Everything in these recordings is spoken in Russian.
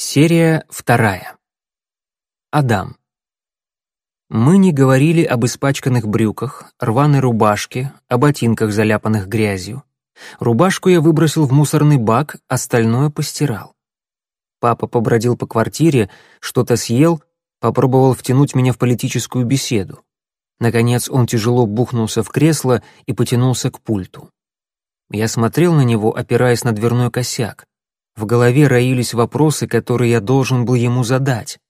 Серия вторая. Адам. Мы не говорили об испачканных брюках, рваной рубашке, о ботинках, заляпанных грязью. Рубашку я выбросил в мусорный бак, остальное постирал. Папа побродил по квартире, что-то съел, попробовал втянуть меня в политическую беседу. Наконец он тяжело бухнулся в кресло и потянулся к пульту. Я смотрел на него, опираясь на дверной косяк. В голове роились вопросы, которые я должен был ему задать.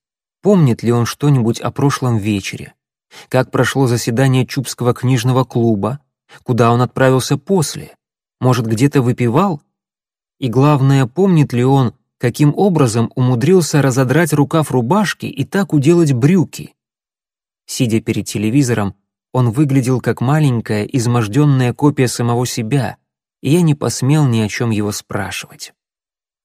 Помнит ли он что-нибудь о прошлом вечере? Как прошло заседание Чубского книжного клуба? Куда он отправился после? Может, где-то выпивал? И главное, помнит ли он, каким образом умудрился разодрать рукав рубашки и так уделать брюки? Сидя перед телевизором, он выглядел как маленькая, изможденная копия самого себя, и я не посмел ни о чем его спрашивать.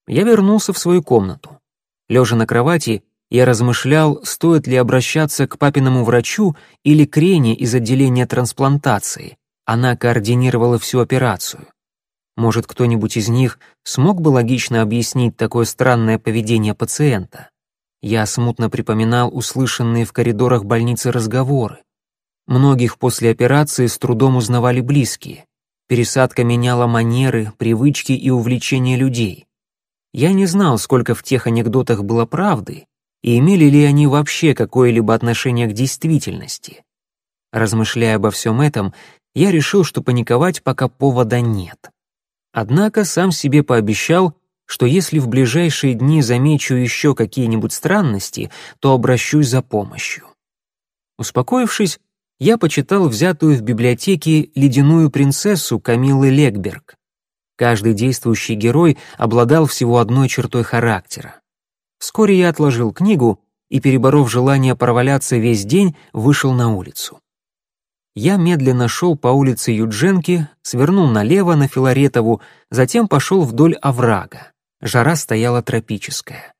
Я вернулся в свою комнату. Лежа на кровати, я размышлял, стоит ли обращаться к папиному врачу или к Рене из отделения трансплантации. Она координировала всю операцию. Может, кто-нибудь из них смог бы логично объяснить такое странное поведение пациента? Я смутно припоминал услышанные в коридорах больницы разговоры. Многих после операции с трудом узнавали близкие. Пересадка меняла манеры, привычки и увлечения людей. Я не знал, сколько в тех анекдотах было правды, и имели ли они вообще какое-либо отношение к действительности. Размышляя обо всем этом, я решил, что паниковать пока повода нет. Однако сам себе пообещал, что если в ближайшие дни замечу еще какие-нибудь странности, то обращусь за помощью. Успокоившись, я почитал взятую в библиотеке «Ледяную принцессу» Камилы Легберг. Каждый действующий герой обладал всего одной чертой характера. Вскоре я отложил книгу и, переборов желание проваляться весь день, вышел на улицу. Я медленно шел по улице Юдженки, свернул налево на Филаретову, затем пошел вдоль оврага. Жара стояла тропическая.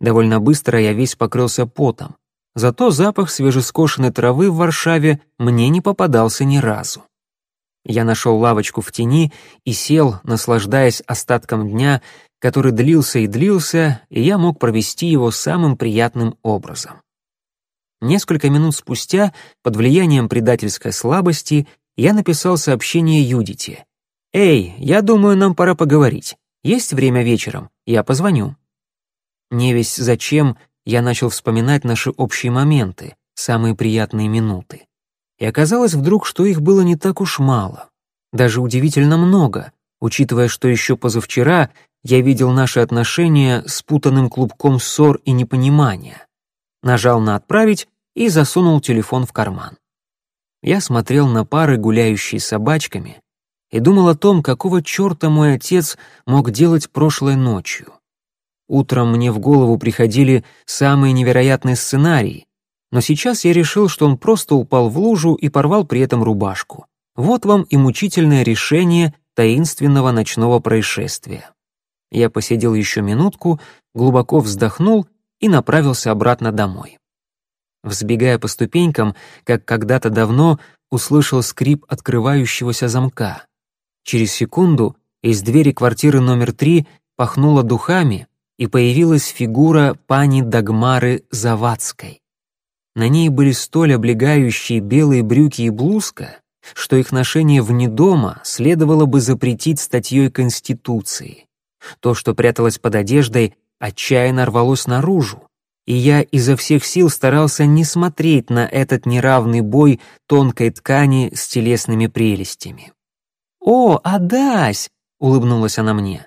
Довольно быстро я весь покрылся потом. Зато запах свежескошенной травы в Варшаве мне не попадался ни разу. Я нашел лавочку в тени и сел, наслаждаясь остатком дня, который длился и длился, и я мог провести его самым приятным образом. Несколько минут спустя, под влиянием предательской слабости, я написал сообщение Юдите. «Эй, я думаю, нам пора поговорить. Есть время вечером? Я позвоню». Не весь зачем я начал вспоминать наши общие моменты, самые приятные минуты. И оказалось вдруг, что их было не так уж мало. Даже удивительно много, учитывая, что еще позавчера я видел наши отношения спутанным клубком ссор и непонимания. Нажал на «Отправить» и засунул телефон в карман. Я смотрел на пары, гуляющие с собачками, и думал о том, какого черта мой отец мог делать прошлой ночью. Утром мне в голову приходили самые невероятные сценарии, но сейчас я решил, что он просто упал в лужу и порвал при этом рубашку. Вот вам и мучительное решение таинственного ночного происшествия. Я посидел еще минутку, глубоко вздохнул и направился обратно домой. Взбегая по ступенькам, как когда-то давно, услышал скрип открывающегося замка. Через секунду из двери квартиры номер три пахнуло духами, и появилась фигура пани Дагмары Завадской. На ней были столь облегающие белые брюки и блузка, что их ношение вне дома следовало бы запретить статьей Конституции. То, что пряталось под одеждой, отчаянно рвалось наружу, и я изо всех сил старался не смотреть на этот неравный бой тонкой ткани с телесными прелестями. «О, Адась!» — улыбнулась она мне.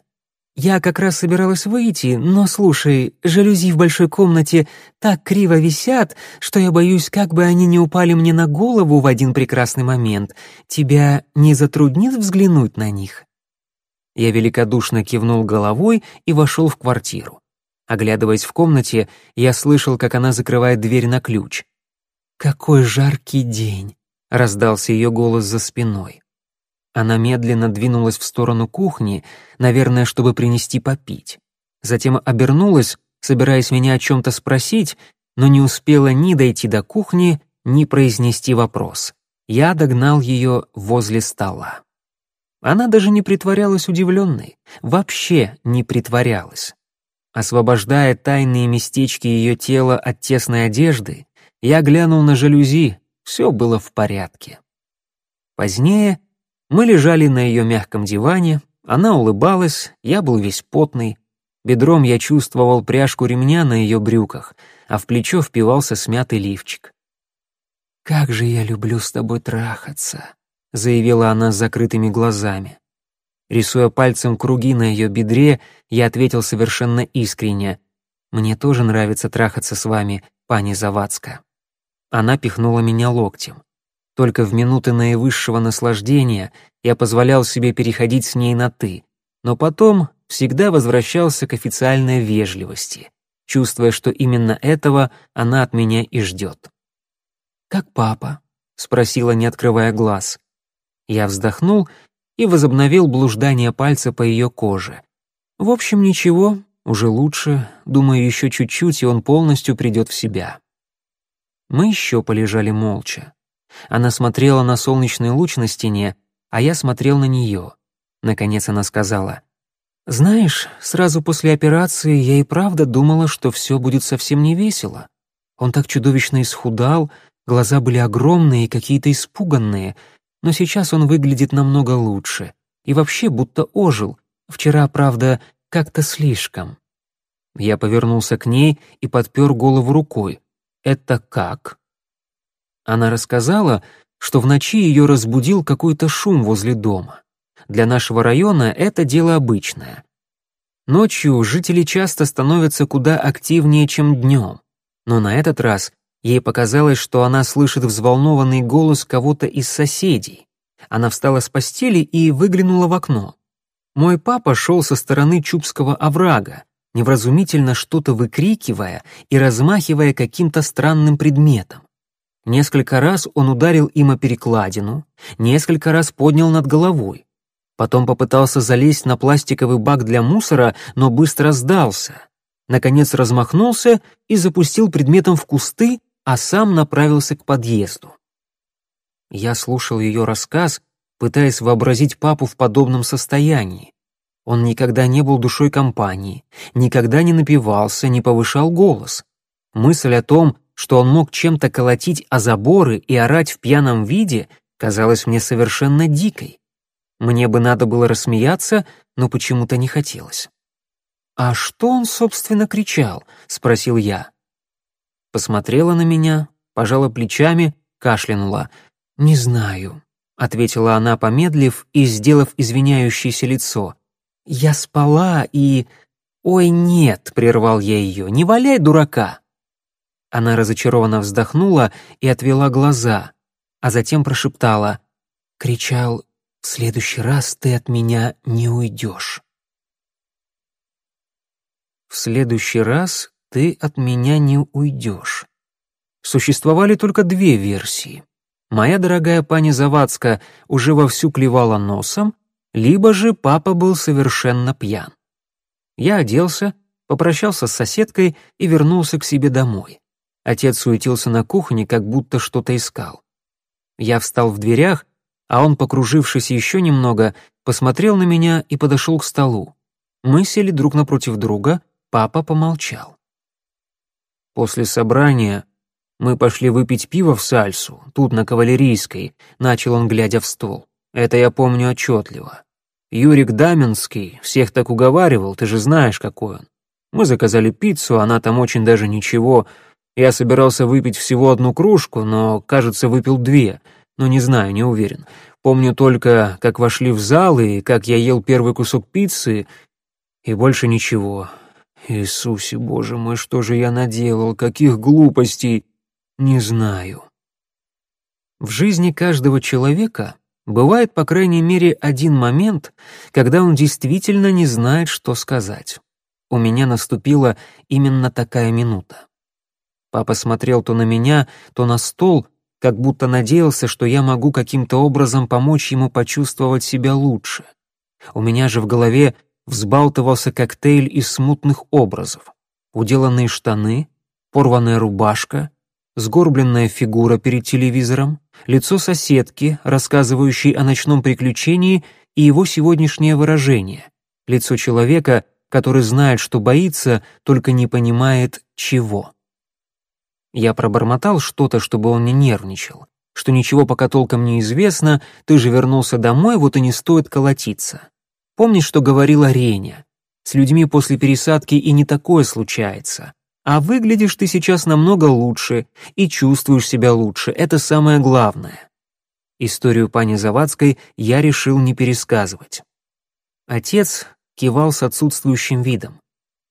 Я как раз собиралась выйти, но, слушай, жалюзи в большой комнате так криво висят, что я боюсь, как бы они не упали мне на голову в один прекрасный момент. Тебя не затруднит взглянуть на них?» Я великодушно кивнул головой и вошел в квартиру. Оглядываясь в комнате, я слышал, как она закрывает дверь на ключ. «Какой жаркий день!» — раздался ее голос за спиной. Она медленно двинулась в сторону кухни, наверное, чтобы принести попить. Затем обернулась, собираясь меня о чем-то спросить, но не успела ни дойти до кухни, ни произнести вопрос. Я догнал ее возле стола. Она даже не притворялась удивленной, вообще не притворялась. Освобождая тайные местечки ее тела от тесной одежды, я глянул на жалюзи, все было в порядке. Позднее мы лежали на ее мягком диване, она улыбалась, я был весь потный. Бедром я чувствовал пряжку ремня на ее брюках, а в плечо впивался смятый лифчик. «Как же я люблю с тобой трахаться», — заявила она с закрытыми глазами. Рисуя пальцем круги на ее бедре, я ответил совершенно искренне. «Мне тоже нравится трахаться с вами, пани Завадска». Она пихнула меня локтем. Только в минуты наивысшего наслаждения я позволял себе переходить с ней на «ты», но потом всегда возвращался к официальной вежливости, чувствуя, что именно этого она от меня и ждет. «Как папа?» — спросила, не открывая глаз. Я вздохнул и возобновил блуждание пальца по ее коже. В общем, ничего, уже лучше, думаю, еще чуть-чуть, и он полностью придет в себя. Мы еще полежали молча. Она смотрела на солнечный луч на стене, а я смотрел на нее. Наконец она сказала, «Знаешь, сразу после операции я и правда думала, что все будет совсем не весело. Он так чудовищно исхудал, глаза были огромные и какие-то испуганные, но сейчас он выглядит намного лучше. И вообще будто ожил. Вчера, правда, как-то слишком». Я повернулся к ней и подпер голову рукой. «Это как?» Она рассказала, что в ночи ее разбудил какой-то шум возле дома. Для нашего района это дело обычное. Ночью жители часто становятся куда активнее, чем днем. Но на этот раз ей показалось, что она слышит взволнованный голос кого-то из соседей. Она встала с постели и выглянула в окно. Мой папа шел со стороны Чубского оврага, невразумительно что-то выкрикивая и размахивая каким-то странным предметом. Несколько раз он ударил им о перекладину, несколько раз поднял над головой. Потом попытался залезть на пластиковый бак для мусора, но быстро сдался. Наконец размахнулся и запустил предметом в кусты, а сам направился к подъезду. Я слушал ее рассказ, пытаясь вообразить папу в подобном состоянии. Он никогда не был душой компании, никогда не напивался, не повышал голос. Мысль о том, что он мог чем-то колотить о заборы и орать в пьяном виде, казалось мне совершенно дикой. Мне бы надо было рассмеяться, но почему-то не хотелось. «А что он, собственно, кричал?» — спросил я. Посмотрела на меня, пожала плечами, кашлянула. «Не знаю», — ответила она, помедлив и сделав извиняющееся лицо. «Я спала и...» «Ой, нет», — прервал я ее, — «не валяй дурака». Она разочарованно вздохнула и отвела глаза, а затем прошептала, кричал «В следующий раз ты от меня не уйдешь». «В следующий раз ты от меня не уйдешь». Существовали только две версии. Моя дорогая пани Завадска уже вовсю клевала носом, либо же папа был совершенно пьян. Я оделся, попрощался с соседкой и вернулся к себе домой. Отец суетился на кухне, как будто что-то искал. Я встал в дверях, а он, покружившись еще немного, посмотрел на меня и подошел к столу. Мы сели друг напротив друга, папа помолчал. После собрания мы пошли выпить пиво в Сальсу, тут на Кавалерийской, начал он, глядя в стол. Это я помню отчетливо. Юрик Даминский всех так уговаривал, ты же знаешь, какой он. Мы заказали пиццу, она там очень даже ничего, я собирался выпить всего одну кружку, но, кажется, выпил две. Но не знаю, не уверен. Помню только, как вошли в зал и как я ел первый кусок пиццы, и больше ничего. Иисусе, Боже мой, что же я наделал? Каких глупостей? Не знаю. В жизни каждого человека бывает, по крайней мере, один момент, когда он действительно не знает, что сказать. У меня наступила именно такая минута. Папа смотрел то на меня, то на стол, как будто надеялся, что я могу каким-то образом помочь ему почувствовать себя лучше. У меня же в голове взбалтывался коктейль из смутных образов. Уделанные штаны, порванная рубашка, сгорбленная фигура перед телевизором, лицо соседки, рассказывающей о ночном приключении, и его сегодняшнее выражение, лицо человека, который знает, что боится, только не понимает, чего. Я пробормотал что-то, чтобы он не нервничал, что ничего пока толком не известно, ты же вернулся домой, вот и не стоит колотиться. Помнишь, что говорила Реня? С людьми после пересадки и не такое случается. А выглядишь ты сейчас намного лучше и чувствуешь себя лучше, это самое главное. Историю пани Завадской я решил не пересказывать. Отец кивал с отсутствующим видом.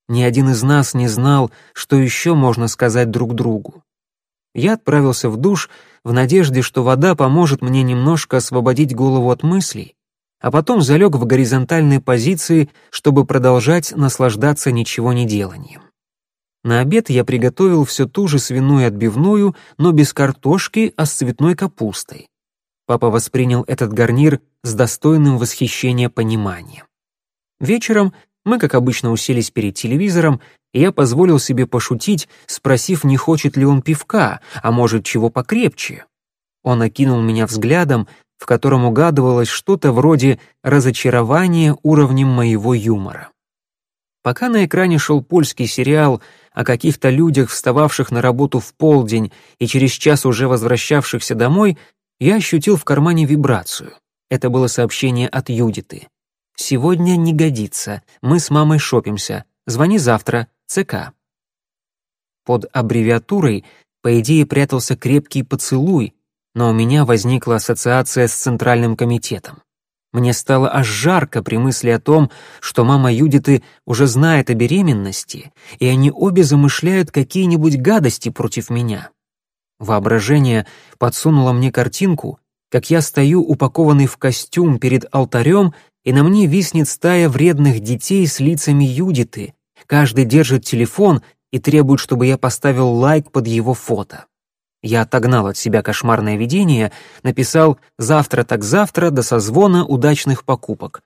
Ни один из нас не знал, что еще можно сказать друг другу. Я отправился в душ в надежде, что вода поможет мне немножко освободить голову от мыслей, а потом залег в горизонтальной позиции, чтобы продолжать наслаждаться ничего не деланием. На обед я приготовил все ту же свиную отбивную, но без картошки, а с цветной капустой. Папа воспринял этот гарнир с достойным восхищения пониманием. Вечером мы, как обычно, уселись перед телевизором, и я позволил себе пошутить, спросив, не хочет ли он пивка, а может, чего покрепче. Он окинул меня взглядом, в котором угадывалось что-то вроде разочарования уровнем моего юмора. Пока на экране шел польский сериал о каких-то людях, встававших на работу в полдень и через час уже возвращавшихся домой, я ощутил в кармане вибрацию. Это было сообщение от Юдиты. «Сегодня не годится. Мы с мамой шопимся. Звони завтра. ЦК». Под аббревиатурой, по идее, прятался крепкий поцелуй, но у меня возникла ассоциация с Центральным комитетом. Мне стало аж жарко при мысли о том, что мама Юдиты уже знает о беременности, и они обе замышляют какие-нибудь гадости против меня. Воображение подсунуло мне картинку, как я стою упакованный в костюм перед алтарем, и на мне виснет стая вредных детей с лицами Юдиты. Каждый держит телефон и требует, чтобы я поставил лайк под его фото. Я отогнал от себя кошмарное видение, написал «завтра так завтра» до созвона удачных покупок.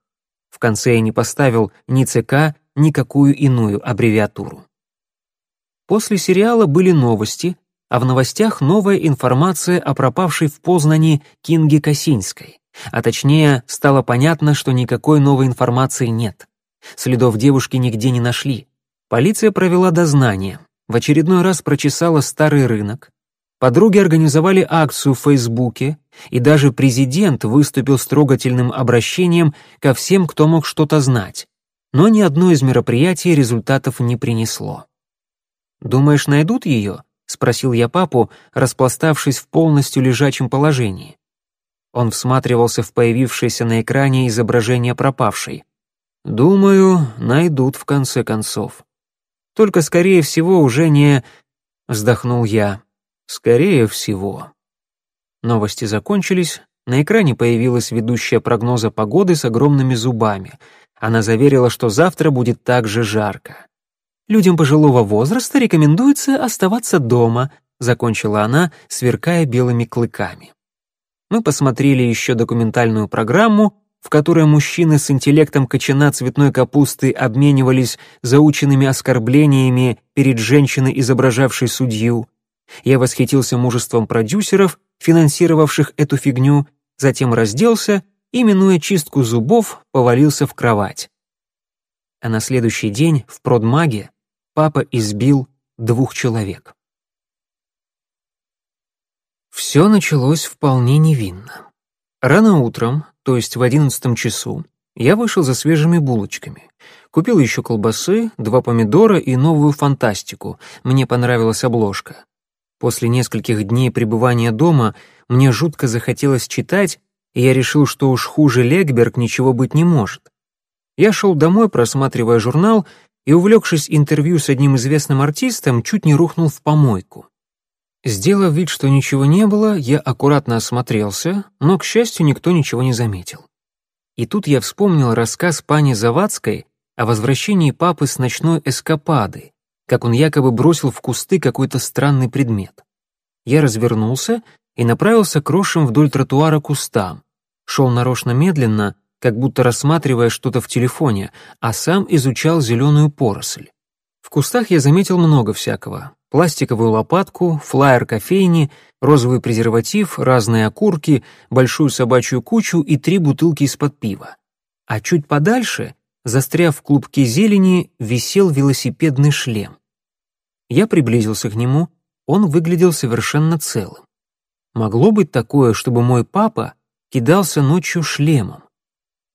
В конце я не поставил ни ЦК, ни какую иную аббревиатуру. После сериала были новости, а в новостях новая информация о пропавшей в Познани Кинге Косинской. А точнее, стало понятно, что никакой новой информации нет. Следов девушки нигде не нашли. Полиция провела дознание, в очередной раз прочесала старый рынок. Подруги организовали акцию в Фейсбуке, и даже президент выступил с трогательным обращением ко всем, кто мог что-то знать. Но ни одно из мероприятий результатов не принесло. «Думаешь, найдут ее?» — спросил я папу, распластавшись в полностью лежачем положении. Он всматривался в появившееся на экране изображение пропавшей. «Думаю, найдут в конце концов. Только, скорее всего, уже не...» — вздохнул я. «Скорее всего». Новости закончились, на экране появилась ведущая прогноза погоды с огромными зубами. Она заверила, что завтра будет так же жарко. Людям пожилого возраста рекомендуется оставаться дома», закончила она, сверкая белыми клыками. Мы посмотрели еще документальную программу, в которой мужчины с интеллектом кочана цветной капусты обменивались заученными оскорблениями перед женщиной, изображавшей судью. Я восхитился мужеством продюсеров, финансировавших эту фигню, затем разделся и, минуя чистку зубов, повалился в кровать. А на следующий день в продмаге папа избил двух человек. Все началось вполне невинно. Рано утром, то есть в одиннадцатом часу, я вышел за свежими булочками. Купил еще колбасы, два помидора и новую фантастику. Мне понравилась обложка. После нескольких дней пребывания дома мне жутко захотелось читать, и я решил, что уж хуже Легберг ничего быть не может. Я шел домой, просматривая журнал, и, увлекшись интервью с одним известным артистом, чуть не рухнул в помойку. Сделав вид, что ничего не было, я аккуратно осмотрелся, но, к счастью, никто ничего не заметил. И тут я вспомнил рассказ пани Завадской о возвращении папы с ночной эскапады, как он якобы бросил в кусты какой-то странный предмет. Я развернулся и направился крошем вдоль тротуара кустам. Шел нарочно медленно, как будто рассматривая что-то в телефоне, а сам изучал зеленую поросль. В кустах я заметил много всякого. Пластиковую лопатку, флаер кофейни, розовый презерватив, разные окурки, большую собачью кучу и три бутылки из-под пива. А чуть подальше застряв в клубке зелени, висел велосипедный шлем. Я приблизился к нему, он выглядел совершенно целым. Могло быть такое, чтобы мой папа кидался ночью шлемом?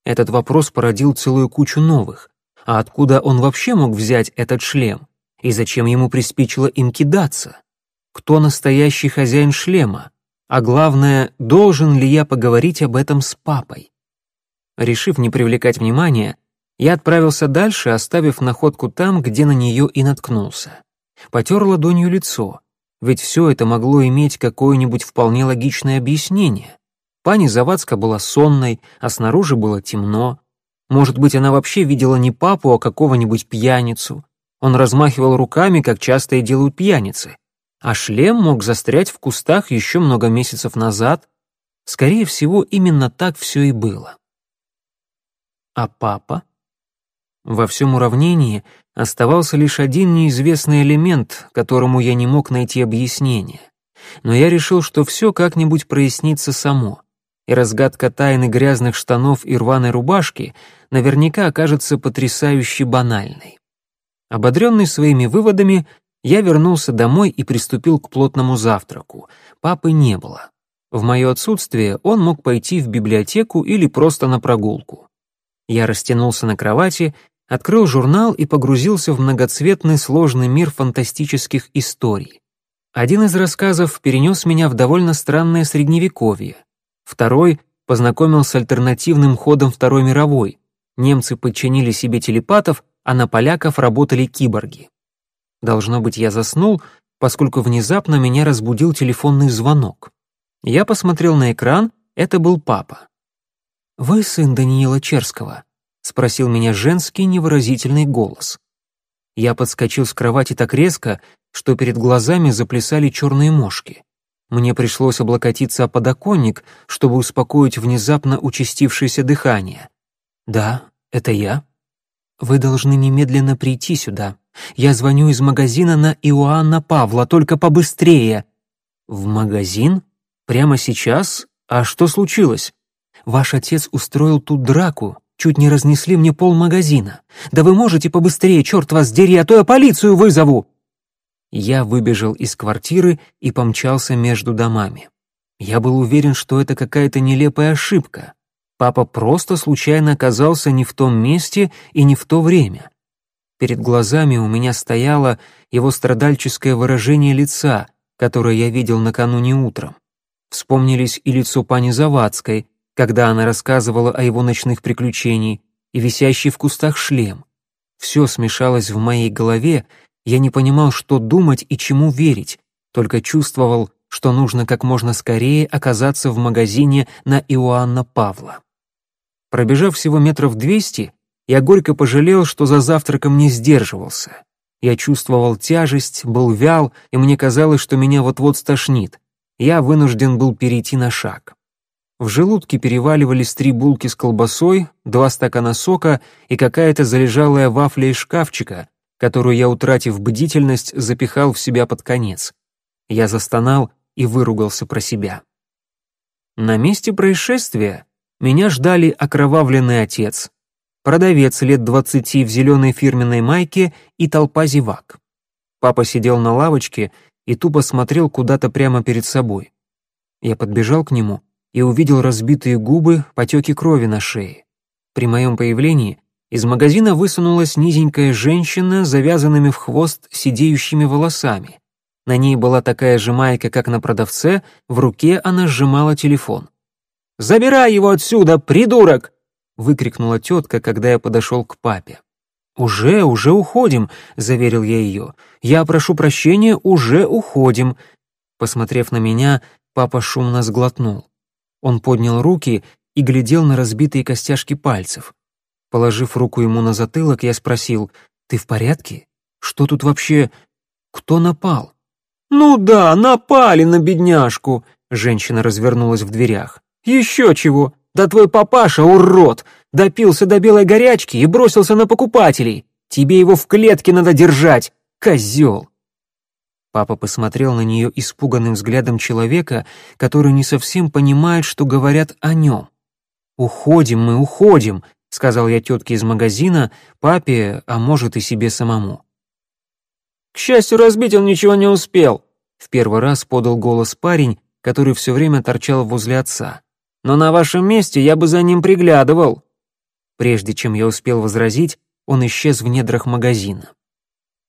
Этот вопрос породил целую кучу новых. А откуда он вообще мог взять этот шлем? И зачем ему приспичило им кидаться? Кто настоящий хозяин шлема? А главное, должен ли я поговорить об этом с папой? Решив не привлекать внимания, я отправился дальше, оставив находку там, где на нее и наткнулся. Потер ладонью лицо, ведь все это могло иметь какое-нибудь вполне логичное объяснение. Пани Завадска была сонной, а снаружи было темно. Может быть, она вообще видела не папу, а какого-нибудь пьяницу. Он размахивал руками, как часто и делают пьяницы. А шлем мог застрять в кустах еще много месяцев назад. Скорее всего, именно так все и было. А папа? Во всем уравнении оставался лишь один неизвестный элемент, которому я не мог найти объяснение. Но я решил, что все как-нибудь прояснится само, и разгадка тайны грязных штанов и рваной рубашки наверняка окажется потрясающе банальной. Ободренный своими выводами, я вернулся домой и приступил к плотному завтраку. Папы не было. В мое отсутствие он мог пойти в библиотеку или просто на прогулку. Я растянулся на кровати открыл журнал и погрузился в многоцветный сложный мир фантастических историй. Один из рассказов перенес меня в довольно странное средневековье. Второй познакомил с альтернативным ходом Второй мировой. Немцы подчинили себе телепатов, а на поляков работали киборги. Должно быть, я заснул, поскольку внезапно меня разбудил телефонный звонок. Я посмотрел на экран, это был папа. «Вы сын Даниила Черского?» спросил меня женский невыразительный голос. Я подскочил с кровати так резко, что перед глазами заплясали черные мошки. Мне пришлось облокотиться о подоконник, чтобы успокоить внезапно участившееся дыхание. «Да, это я. Вы должны немедленно прийти сюда. Я звоню из магазина на Иоанна Павла, только побыстрее». «В магазин? Прямо сейчас? А что случилось?» «Ваш отец устроил тут драку. Чуть не разнесли мне пол магазина. Да вы можете побыстрее, черт вас дери, а то я полицию вызову!» Я выбежал из квартиры и помчался между домами. Я был уверен, что это какая-то нелепая ошибка. Папа просто случайно оказался не в том месте и не в то время. Перед глазами у меня стояло его страдальческое выражение лица, которое я видел накануне утром. Вспомнились и лицо пани Завадской, когда она рассказывала о его ночных приключениях, и висящий в кустах шлем. Все смешалось в моей голове, я не понимал, что думать и чему верить, только чувствовал, что нужно как можно скорее оказаться в магазине на Иоанна Павла. Пробежав всего метров двести, я горько пожалел, что за завтраком не сдерживался. Я чувствовал тяжесть, был вял, и мне казалось, что меня вот-вот стошнит. Я вынужден был перейти на шаг. В желудке переваливались три булки с колбасой, два стакана сока и какая-то залежалая вафля из шкафчика, которую я, утратив бдительность, запихал в себя под конец. Я застонал и выругался про себя. На месте происшествия меня ждали окровавленный отец, продавец лет двадцати в зеленой фирменной майке и толпа зевак. Папа сидел на лавочке и тупо смотрел куда-то прямо перед собой. Я подбежал к нему и увидел разбитые губы, потеки крови на шее. При моем появлении из магазина высунулась низенькая женщина с завязанными в хвост сидеющими волосами. На ней была такая же майка, как на продавце, в руке она сжимала телефон. «Забирай его отсюда, придурок!» — выкрикнула тетка, когда я подошел к папе. «Уже, уже уходим», — заверил я ее. «Я прошу прощения, уже уходим». Посмотрев на меня, папа шумно сглотнул. Он поднял руки и глядел на разбитые костяшки пальцев. Положив руку ему на затылок, я спросил, «Ты в порядке? Что тут вообще... Кто напал?» «Ну да, напали на бедняжку», — женщина развернулась в дверях. «Еще чего? Да твой папаша, урод, допился до белой горячки и бросился на покупателей. Тебе его в клетке надо держать, козел!» Папа посмотрел на нее испуганным взглядом человека, который не совсем понимает, что говорят о нем. «Уходим мы, уходим!» — сказал я тетке из магазина, папе, а может и себе самому. «К счастью, разбить он ничего не успел», — в первый раз подал голос парень, который все время торчал возле отца. «Но на вашем месте я бы за ним приглядывал». Прежде чем я успел возразить, он исчез в недрах магазина.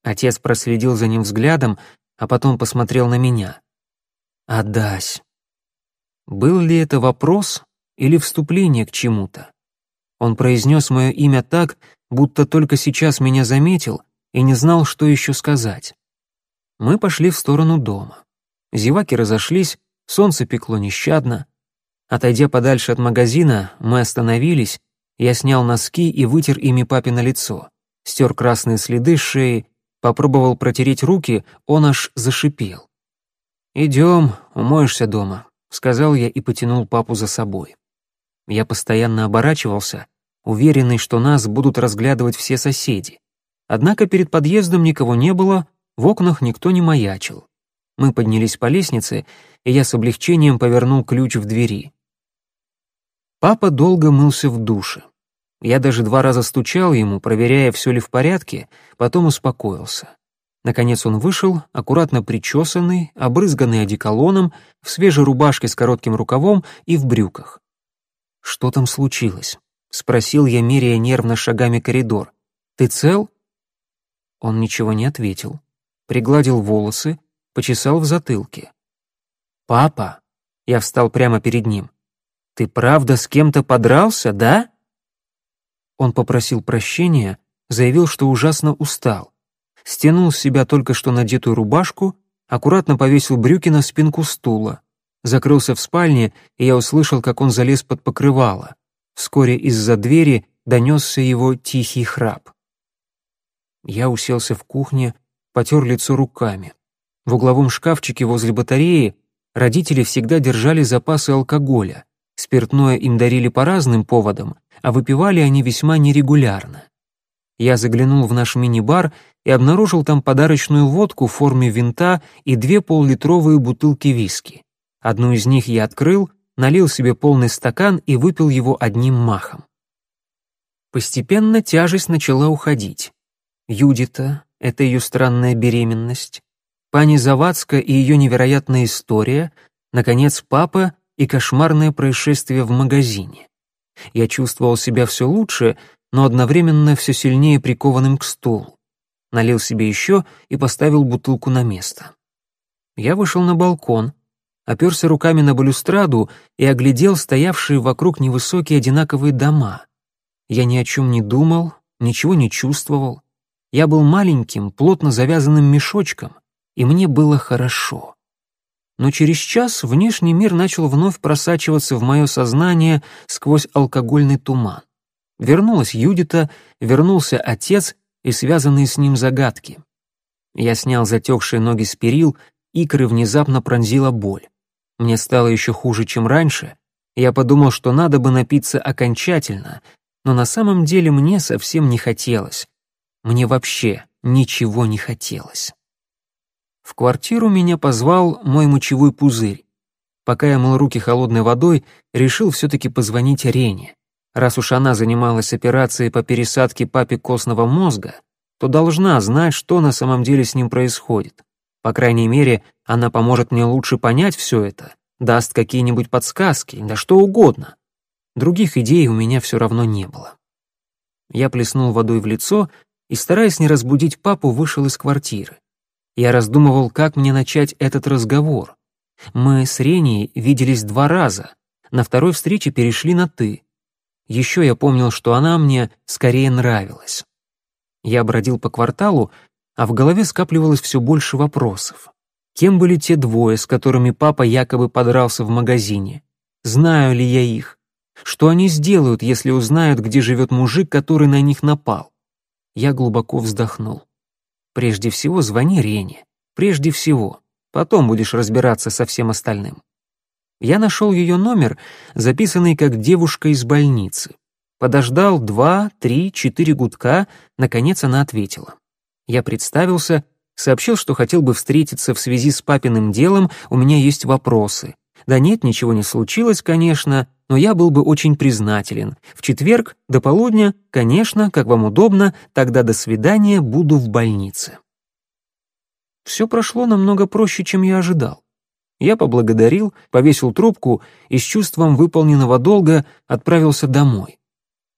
Отец проследил за ним взглядом, а потом посмотрел на меня. «Адась». Был ли это вопрос или вступление к чему-то? Он произнес мое имя так, будто только сейчас меня заметил и не знал, что еще сказать. Мы пошли в сторону дома. Зеваки разошлись, солнце пекло нещадно. Отойдя подальше от магазина, мы остановились, я снял носки и вытер ими папе на лицо, стер красные следы с шеи, попробовал протереть руки, он аж зашипел. «Идем, умоешься дома», — сказал я и потянул папу за собой. Я постоянно оборачивался, уверенный, что нас будут разглядывать все соседи. Однако перед подъездом никого не было, в окнах никто не маячил. Мы поднялись по лестнице, и я с облегчением повернул ключ в двери. Папа долго мылся в душе. Я даже два раза стучал ему, проверяя, все ли в порядке, потом успокоился. Наконец он вышел, аккуратно причесанный, обрызганный одеколоном, в свежей рубашке с коротким рукавом и в брюках. «Что там случилось?» — спросил я, меряя нервно шагами коридор. «Ты цел?» Он ничего не ответил. Пригладил волосы, почесал в затылке. «Папа!» — я встал прямо перед ним. «Ты правда с кем-то подрался, да?» Он попросил прощения, заявил, что ужасно устал. Стянул с себя только что надетую рубашку, аккуратно повесил брюки на спинку стула закрылся в спальне, и я услышал, как он залез под покрывало. Вскоре из-за двери донесся его тихий храп. Я уселся в кухне, потер лицо руками. В угловом шкафчике возле батареи родители всегда держали запасы алкоголя. Спиртное им дарили по разным поводам, а выпивали они весьма нерегулярно. Я заглянул в наш мини-бар и обнаружил там подарочную водку в форме винта и две поллитровые бутылки виски. Одну из них я открыл, налил себе полный стакан и выпил его одним махом. Постепенно тяжесть начала уходить. Юдита — это ее странная беременность, пани Завадска и ее невероятная история, наконец, папа и кошмарное происшествие в магазине. Я чувствовал себя все лучше, но одновременно все сильнее прикованным к стулу. Налил себе еще и поставил бутылку на место. Я вышел на балкон, оперся руками на балюстраду и оглядел стоявшие вокруг невысокие одинаковые дома. Я ни о чем не думал, ничего не чувствовал. Я был маленьким, плотно завязанным мешочком, и мне было хорошо. Но через час внешний мир начал вновь просачиваться в мое сознание сквозь алкогольный туман. Вернулась Юдита, вернулся отец и связанные с ним загадки. Я снял затекшие ноги с перил, икры внезапно пронзила боль. Мне стало еще хуже, чем раньше. Я подумал, что надо бы напиться окончательно, но на самом деле мне совсем не хотелось. Мне вообще ничего не хотелось. В квартиру меня позвал мой мочевой пузырь. Пока я мыл руки холодной водой, решил все-таки позвонить Рене. Раз уж она занималась операцией по пересадке папе костного мозга, то должна знать, что на самом деле с ним происходит. По крайней мере, она поможет мне лучше понять все это, даст какие-нибудь подсказки, да что угодно. Других идей у меня все равно не было. Я плеснул водой в лицо и, стараясь не разбудить папу, вышел из квартиры. Я раздумывал, как мне начать этот разговор. Мы с Реней виделись два раза, на второй встрече перешли на «ты». Еще я помнил, что она мне скорее нравилась. Я бродил по кварталу, а в голове скапливалось все больше вопросов. Кем были те двое, с которыми папа якобы подрался в магазине? Знаю ли я их? Что они сделают, если узнают, где живет мужик, который на них напал? Я глубоко вздохнул. Прежде всего звони Рене. Прежде всего. Потом будешь разбираться со всем остальным. Я нашел ее номер, записанный как девушка из больницы. Подождал два, три, четыре гудка, наконец она ответила. Я представился, сообщил, что хотел бы встретиться в связи с папиным делом, у меня есть вопросы. Да нет, ничего не случилось, конечно, но я был бы очень признателен. В четверг до полудня, конечно, как вам удобно, тогда до свидания, буду в больнице. Все прошло намного проще, чем я ожидал. Я поблагодарил, повесил трубку и с чувством выполненного долга отправился домой.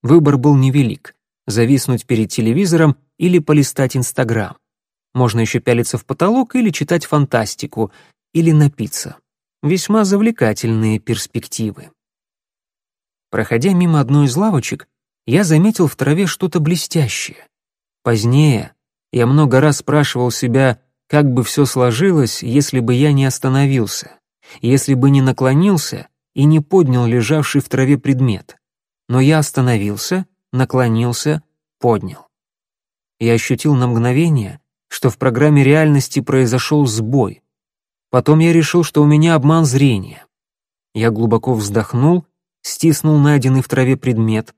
Выбор был невелик — зависнуть перед телевизором или полистать Инстаграм. Можно еще пялиться в потолок или читать фантастику, или напиться. Весьма завлекательные перспективы. Проходя мимо одной из лавочек, я заметил в траве что-то блестящее. Позднее я много раз спрашивал себя, как бы все сложилось, если бы я не остановился, если бы не наклонился и не поднял лежавший в траве предмет. Но я остановился, наклонился, поднял. Я ощутил на мгновение, что в программе реальности произошел сбой. Потом я решил, что у меня обман зрения. Я глубоко вздохнул, стиснул найденный в траве предмет.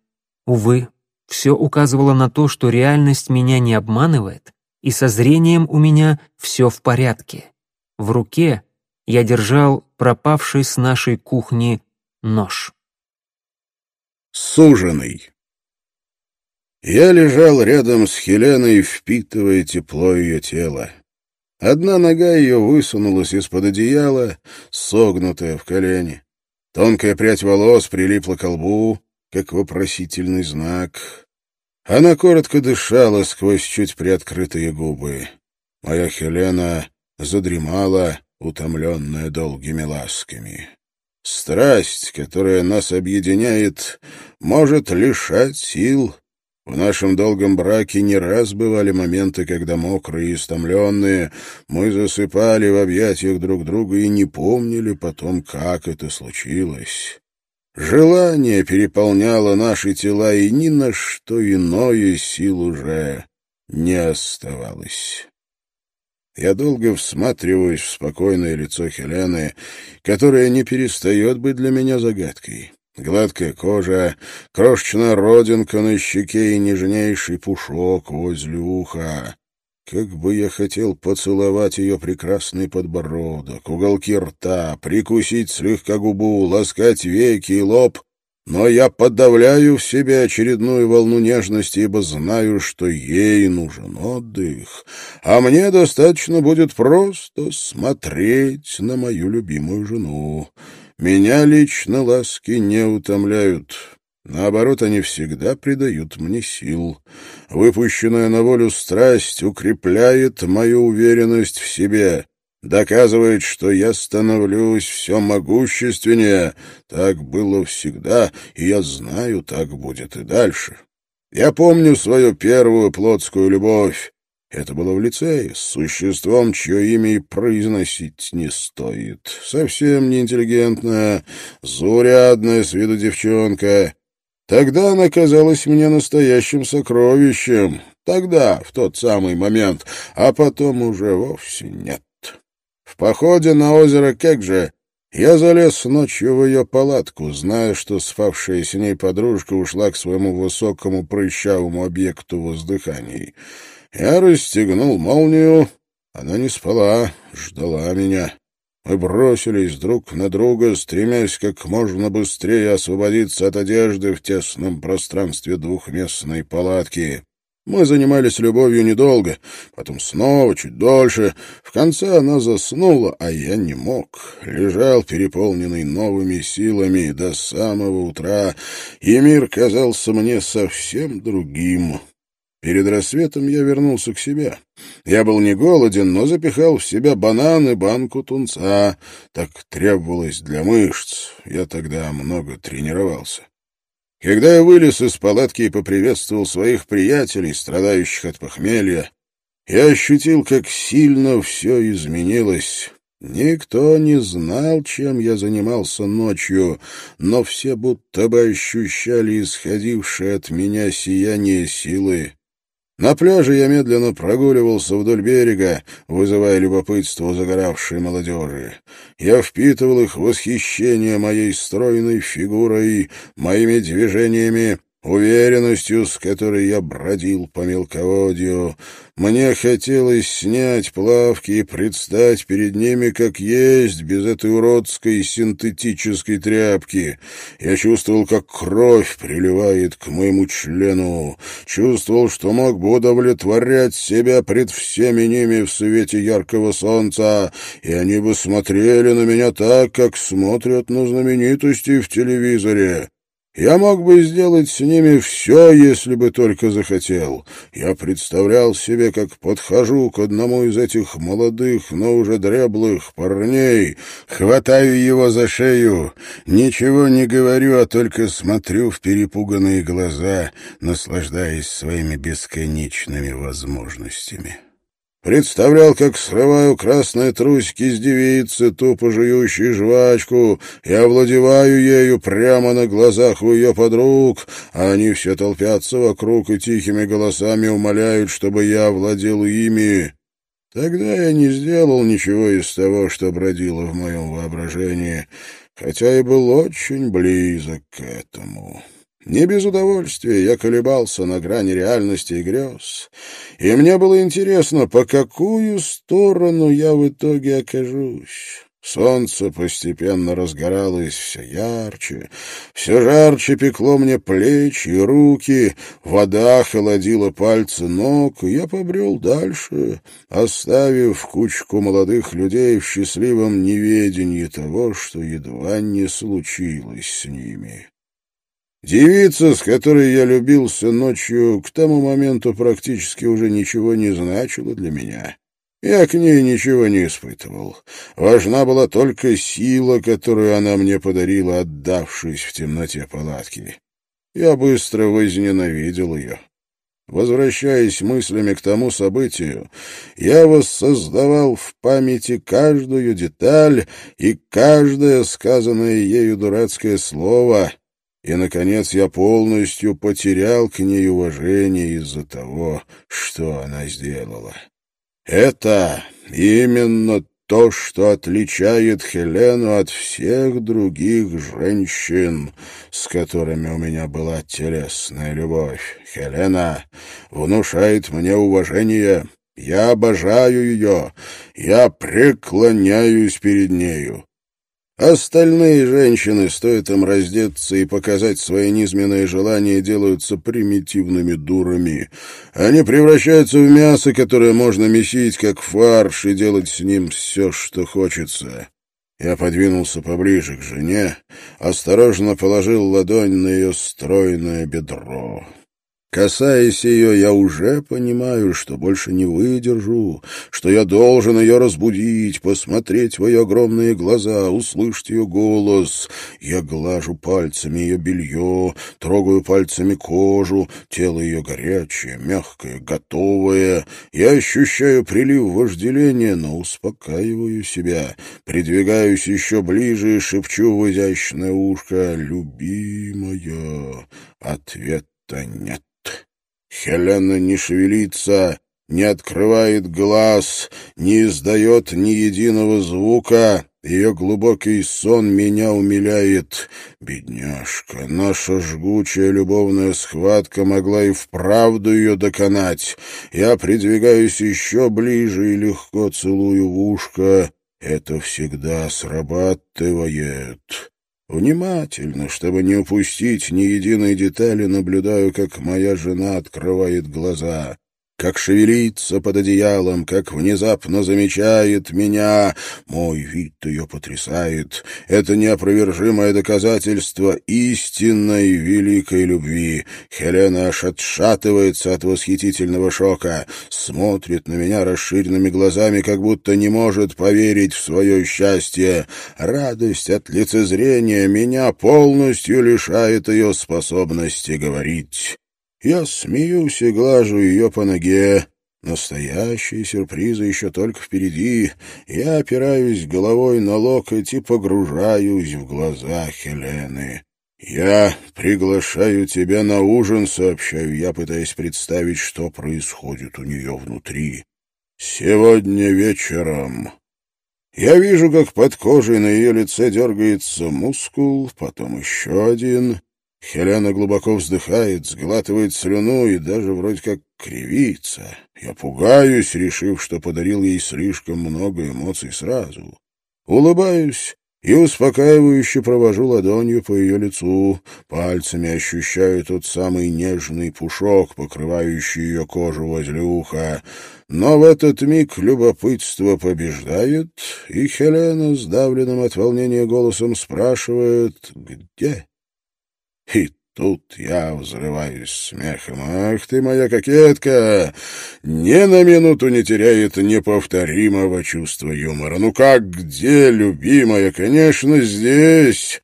Увы, все указывало на то, что реальность меня не обманывает, и со зрением у меня все в порядке. В руке я держал пропавший с нашей кухни нож. Суженый. Я лежал рядом с Хеленой, впитывая тепло ее тела. Одна нога ее высунулась из-под одеяла, согнутая в колени. Тонкая прядь волос прилипла к лбу, как вопросительный знак. Она коротко дышала сквозь чуть приоткрытые губы. Моя Хелена задремала, утомленная долгими ласками. Страсть, которая нас объединяет, может лишать сил. В нашем долгом браке не раз бывали моменты, когда мокрые и истомленные мы засыпали в объятиях друг друга и не помнили потом, как это случилось. Желание переполняло наши тела, и ни на что иное сил уже не оставалось. Я долго всматриваюсь в спокойное лицо Хелены, которое не перестает быть для меня загадкой. Гладкая кожа, крошечная родинка на щеке и нежнейший пушок возле уха. Как бы я хотел поцеловать ее прекрасный подбородок, уголки рта, прикусить слегка губу, ласкать веки и лоб, но я подавляю в себе очередную волну нежности, ибо знаю, что ей нужен отдых, а мне достаточно будет просто смотреть на мою любимую жену. Меня лично ласки не утомляют. Наоборот, они всегда придают мне сил. Выпущенная на волю страсть укрепляет мою уверенность в себе, доказывает, что я становлюсь все могущественнее. Так было всегда, и я знаю, так будет и дальше. Я помню свою первую плотскую любовь. Это было в лицее, с существом, чье имя и произносить не стоит. Совсем неинтеллигентная, заурядная с виду девчонка. Тогда она казалась мне настоящим сокровищем. Тогда, в тот самый момент, а потом уже вовсе нет. В походе на озеро Кекже я залез ночью в ее палатку, зная, что спавшая с ней подружка ушла к своему высокому прыщавому объекту воздыханий. Я расстегнул молнию. Она не спала, ждала меня. Мы бросились друг на друга, стремясь как можно быстрее освободиться от одежды в тесном пространстве двухместной палатки. Мы занимались любовью недолго, потом снова, чуть дольше. В конце она заснула, а я не мог. Лежал переполненный новыми силами до самого утра, и мир казался мне совсем другим. Перед рассветом я вернулся к себе. Я был не голоден, но запихал в себя банан и банку тунца. Так требовалось для мышц. Я тогда много тренировался. Когда я вылез из палатки и поприветствовал своих приятелей, страдающих от похмелья, я ощутил, как сильно все изменилось. Никто не знал, чем я занимался ночью, но все будто бы ощущали исходившее от меня сияние силы. На пляже я медленно прогуливался вдоль берега, вызывая любопытство загоравшей молодежи. Я впитывал их восхищение моей стройной фигурой, моими движениями, уверенностью, с которой я бродил по мелководью. Мне хотелось снять плавки и предстать перед ними как есть, без этой уродской синтетической тряпки. Я чувствовал, как кровь приливает к моему члену, чувствовал, что мог бы удовлетворять себя пред всеми ними в свете яркого солнца, и они бы смотрели на меня так, как смотрят на знаменитости в телевизоре. Я мог бы сделать с ними все, если бы только захотел. Я представлял себе, как подхожу к одному из этих молодых, но уже дряблых парней, хватаю его за шею, ничего не говорю, а только смотрю в перепуганные глаза, наслаждаясь своими бесконечными возможностями. Представлял, как срываю красные трусики с девицы, тупо жующей жвачку, и овладеваю ею прямо на глазах у ее подруг, а они все толпятся вокруг и тихими голосами умоляют, чтобы я овладел ими. Тогда я не сделал ничего из того, что бродило в моем воображении, хотя и был очень близок к этому». Не без удовольствия я колебался на грани реальности и грез, и мне было интересно, по какую сторону я в итоге окажусь. Солнце постепенно разгоралось все ярче, все жарче пекло мне плечи и руки, вода холодила пальцы ног, и я побрел дальше, оставив кучку молодых людей в счастливом неведении того, что едва не случилось с ними. Девица, с которой я любился ночью, к тому моменту практически уже ничего не значила для меня. Я к ней ничего не испытывал. Важна была только сила, которую она мне подарила, отдавшись в темноте палатки. Я быстро возненавидел ее. Возвращаясь мыслями к тому событию, я воссоздавал в памяти каждую деталь и каждое сказанное ею дурацкое слово — и, наконец, я полностью потерял к ней уважение из-за того, что она сделала. Это именно то, что отличает Хелену от всех других женщин, с которыми у меня была телесная любовь. Хелена внушает мне уважение. Я обожаю ее. Я преклоняюсь перед нею. Остальные женщины, стоит им раздеться и показать свои низменные желания, делаются примитивными дурами. Они превращаются в мясо, которое можно месить, как фарш, и делать с ним все, что хочется. Я подвинулся поближе к жене, осторожно положил ладонь на ее стройное бедро. Касаясь ее, я уже понимаю, что больше не выдержу, что я должен ее разбудить, посмотреть в ее огромные глаза, услышать ее голос. Я глажу пальцами ее белье, трогаю пальцами кожу, тело ее горячее, мягкое, готовое. Я ощущаю прилив вожделения, но успокаиваю себя, придвигаюсь еще ближе и шепчу в изящное ушко «Любимая». Ответа нет. Хелена не шевелится, не открывает глаз, не издает ни единого звука. Ее глубокий сон меня умиляет. Бедняжка, наша жгучая любовная схватка могла и вправду ее доконать. Я придвигаюсь еще ближе и легко целую в ушко. Это всегда срабатывает. Внимательно, чтобы не упустить ни единой детали, наблюдаю, как моя жена открывает глаза как шевелится под одеялом, как внезапно замечает меня. Мой вид ее потрясает. Это неопровержимое доказательство истинной великой любви. Хелена аж отшатывается от восхитительного шока, смотрит на меня расширенными глазами, как будто не может поверить в свое счастье. Радость от лицезрения меня полностью лишает ее способности говорить. Я смеюсь и глажу ее по ноге. Настоящие сюрпризы еще только впереди. Я опираюсь головой на локоть и погружаюсь в глаза Хелены. «Я приглашаю тебя на ужин», — сообщаю я, пытаясь представить, что происходит у нее внутри. «Сегодня вечером». Я вижу, как под кожей на ее лице дергается мускул, потом еще один — Хелена глубоко вздыхает, сглатывает слюну и даже вроде как кривится. Я пугаюсь, решив, что подарил ей слишком много эмоций сразу. Улыбаюсь и успокаивающе провожу ладонью по ее лицу, пальцами ощущаю тот самый нежный пушок, покрывающий ее кожу возле уха. Но в этот миг любопытство побеждает, и Хелена, сдавленным от волнения голосом, спрашивает «Где?» И тут я взрываюсь смехом. «Ах ты моя кокетка!» Ни на минуту не теряет неповторимого чувства юмора. «Ну как, где, любимая? Конечно, здесь!»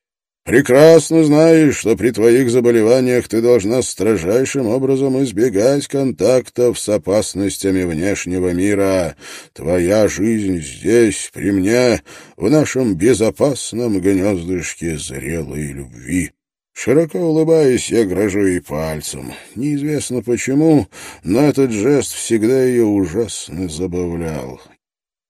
Прекрасно знаешь, что при твоих заболеваниях ты должна строжайшим образом избегать контактов с опасностями внешнего мира. Твоя жизнь здесь, при мне, в нашем безопасном гнездышке зрелой любви. Широко улыбаясь, я грожу ей пальцем. Неизвестно почему, но этот жест всегда ее ужасно забавлял.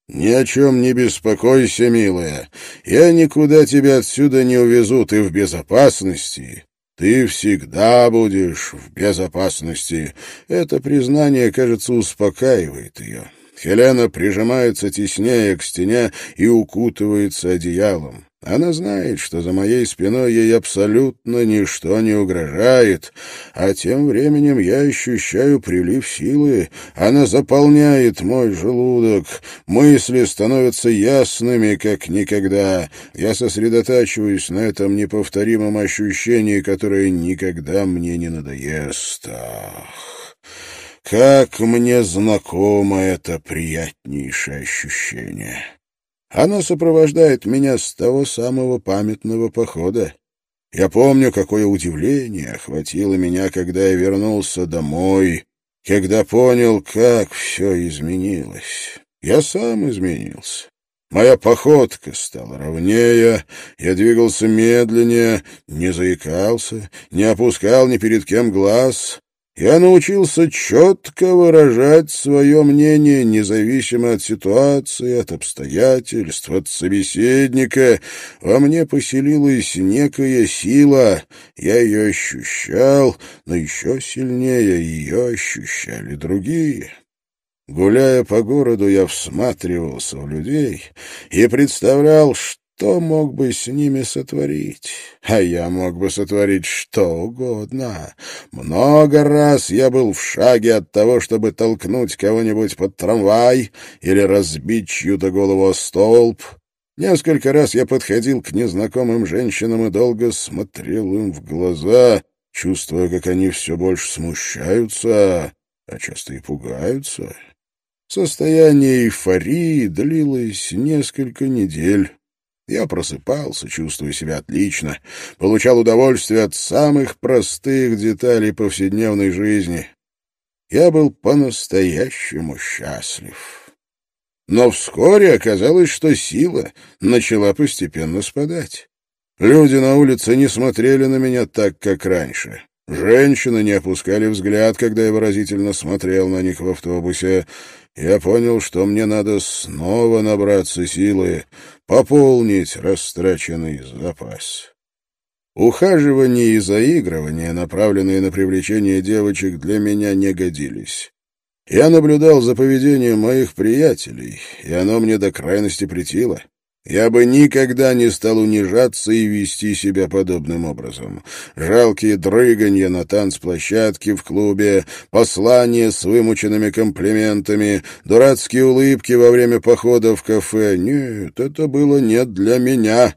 «Ни о чем не беспокойся, милая. Я никуда тебя отсюда не увезу, ты в безопасности. Ты всегда будешь в безопасности». Это признание, кажется, успокаивает ее. Хелена прижимается теснее к стене и укутывается одеялом. Она знает, что за моей спиной ей абсолютно ничто не угрожает, а тем временем я ощущаю прилив силы. Она заполняет мой желудок, мысли становятся ясными, как никогда. Я сосредотачиваюсь на этом неповторимом ощущении, которое никогда мне не надоест. Ах, как мне знакомо это приятнейшее ощущение! Оно сопровождает меня с того самого памятного похода. Я помню, какое удивление охватило меня, когда я вернулся домой, когда понял, как все изменилось. Я сам изменился. Моя походка стала ровнее, я двигался медленнее, не заикался, не опускал ни перед кем глаз. Я научился четко выражать свое мнение, независимо от ситуации, от обстоятельств, от собеседника. Во мне поселилась некая сила, я ее ощущал, но еще сильнее ее ощущали другие. Гуляя по городу, я всматривался в людей и представлял, что мог бы с ними сотворить? А я мог бы сотворить что угодно. Много раз я был в шаге от того, чтобы толкнуть кого-нибудь под трамвай или разбить чью-то голову о столб. Несколько раз я подходил к незнакомым женщинам и долго смотрел им в глаза, чувствуя, как они все больше смущаются, а часто и пугаются. Состояние эйфории длилось несколько недель. Я просыпался, чувствуя себя отлично, получал удовольствие от самых простых деталей повседневной жизни. Я был по-настоящему счастлив. Но вскоре оказалось, что сила начала постепенно спадать. Люди на улице не смотрели на меня так, как раньше. Женщины не опускали взгляд, когда я выразительно смотрел на них в автобусе. Я понял, что мне надо снова набраться силы, пополнить растраченный запас. Ухаживание и заигрывание, направленные на привлечение девочек, для меня не годились. Я наблюдал за поведением моих приятелей, и оно мне до крайности притило. Я бы никогда не стал унижаться и вести себя подобным образом. Жалкие дрыганья на танцплощадке в клубе, послания с вымученными комплиментами, дурацкие улыбки во время похода в кафе. Нет, это было не для меня.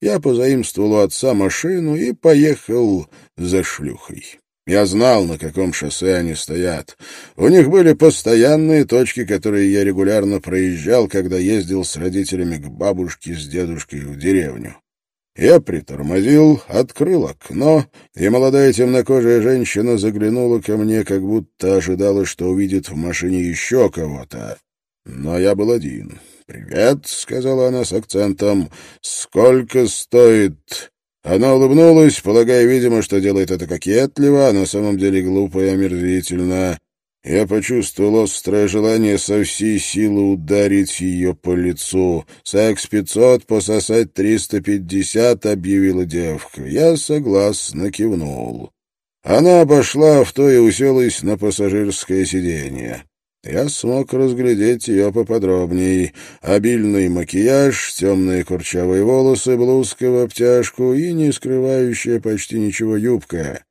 Я позаимствовал у отца машину и поехал за шлюхой. Я знал, на каком шоссе они стоят. У них были постоянные точки, которые я регулярно проезжал, когда ездил с родителями к бабушке с дедушкой в деревню. Я притормозил, открыл окно, и молодая темнокожая женщина заглянула ко мне, как будто ожидала, что увидит в машине еще кого-то. Но я был один. «Привет», — сказала она с акцентом. «Сколько стоит?» Она улыбнулась, полагая, видимо, что делает это кокетливо, а на самом деле глупо и омерзительно. Я почувствовал острое желание со всей силы ударить ее по лицу. «Секс пятьсот, пососать триста пятьдесят», — объявила девка. Я согласно кивнул. Она обошла авто и уселась на пассажирское сиденье. Я смог разглядеть ее поподробнее. Обильный макияж, темные курчавые волосы, блузка в обтяжку и не скрывающая почти ничего юбка.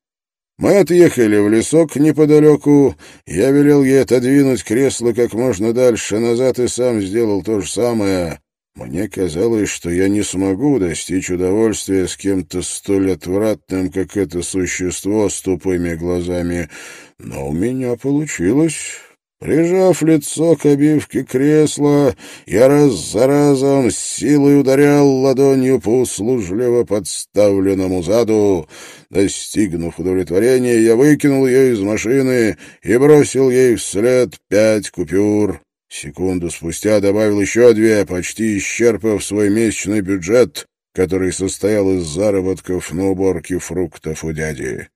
Мы отъехали в лесок неподалеку. Я велел ей отодвинуть кресло как можно дальше назад и сам сделал то же самое. Мне казалось, что я не смогу достичь удовольствия с кем-то столь отвратным, как это существо с тупыми глазами, но у меня получилось. Прижав лицо к обивке кресла, я раз за разом с силой ударял ладонью по услужливо подставленному заду. Достигнув удовлетворения, я выкинул ее из машины и бросил ей вслед пять купюр. Секунду спустя добавил еще две, почти исчерпав свой месячный бюджет, который состоял из заработков на уборке фруктов у дяди.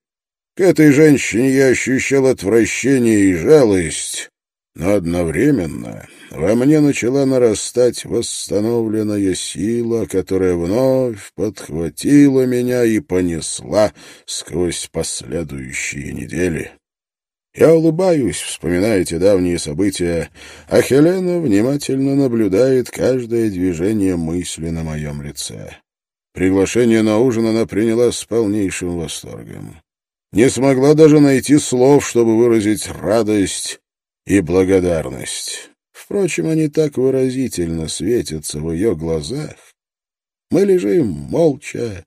К этой женщине я ощущал отвращение и жалость, но одновременно во мне начала нарастать восстановленная сила, которая вновь подхватила меня и понесла сквозь последующие недели. Я улыбаюсь, вспоминая эти давние события, а Хелена внимательно наблюдает каждое движение мысли на моем лице. Приглашение на ужин она приняла с полнейшим восторгом. Не смогла даже найти слов, чтобы выразить радость и благодарность. Впрочем, они так выразительно светятся в ее глазах. Мы лежим молча,